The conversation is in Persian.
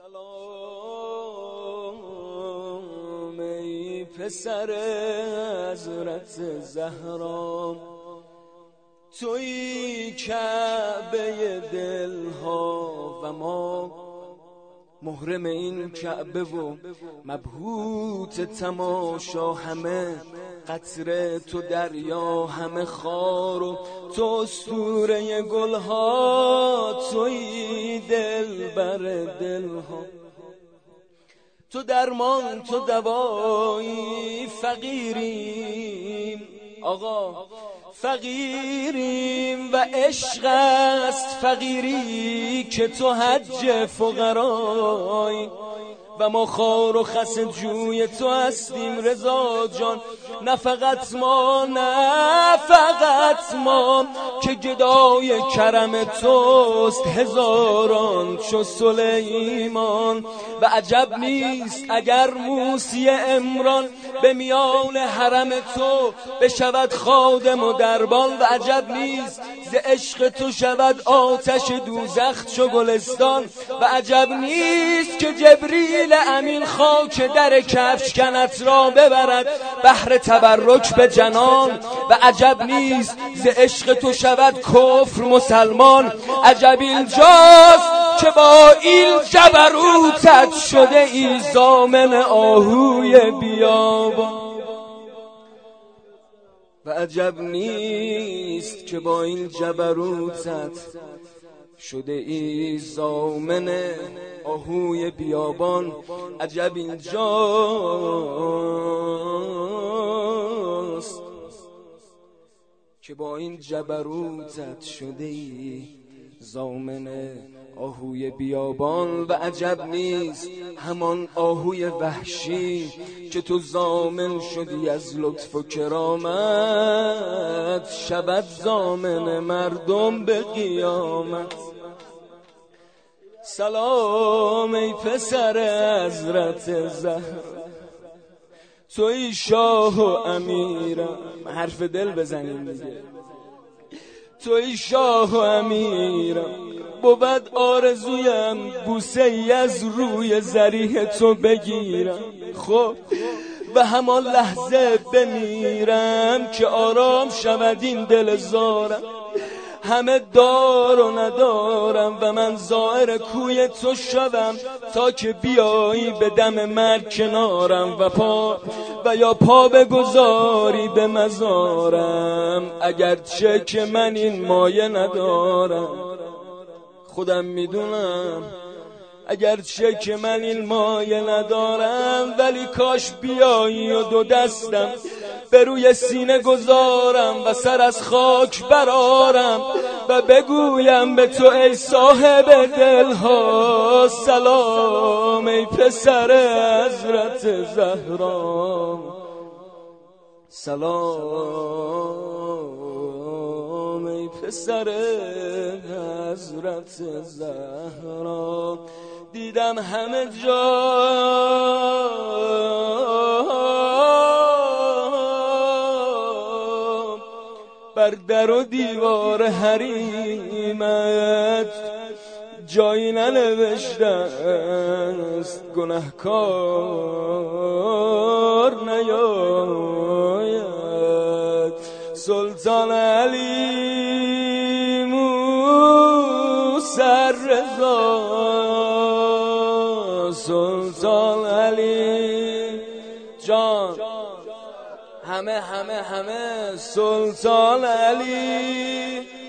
سلام ای پسر حضرت زهرا توی کعبه دلها و ما محرم این کعبه و مبهوت تماشا همه قطره تو دریا همه خار و تو اسطوره گلها توی دل بر دلها. تو درمان تو دوایی فقیریم. آقا فقیریم. عشق است فقیری که تو حج فقرای و ما خار و خس جوی تو هستیم رضا جان. نه فقط ما نه فقط ما. که گدای کرم توست هزاران چو سلیمان. و عجب نیست اگر موسی امران به میان حرم تو بشود خادم و دربان. و عجب نیست ز عشق تو شود آتش دوزخ چو گلستان و عجب نیست که جبریل امین خاک در کفش کنت را ببرد. بحر تبرک به جنان و عجب نیست ز عشق تو شود کفر مسلمان. عجب اینجاست که با این جبروتت شده ای زامن آهوی بیابان. و عجب نیست که با این جبروتت شده ای زامن آهوی بیابان عجب اینجاست. که با این جبروتت شده ای زامن آهوی بیابان و عجب نیست همان آهوی وحشی که تو زامن شدی از لطف و کرامت. شود زامن مردم به قیامت. سلام ای پسر حضرت زهر توی شاه و امیرم. حرف دل بزنیم دیگه. توی شاه و امیرم. بود آرزویم بوسه ای از روی زریح تو بگیرم. خب و همان لحظه بمیرم که آرام شود این دل زارم. همه دار و ندارم و من زائر کوی تو شدم تا که بیایی به دم مرگ کنارم و پا و یا پا بگذاری به مزارم. اگرچه که من این مایه ندارم. خودم می‌دونم اگرچه که من این مایه ندارم ولی کاش بیایی و دو دستم به روی سینه گذارم و سر از خاک برارم و بگویم به تو ای صاحب دلها سلام ای پسر حضرت زهرا سلام ای پسر حضرت زهرا دیدم همه جا بر در و دیوار حریمت جایی ننوشته است گناهکار نیاید. سلطان علی موسر رضا سلطان همه همه همه سلطان علی.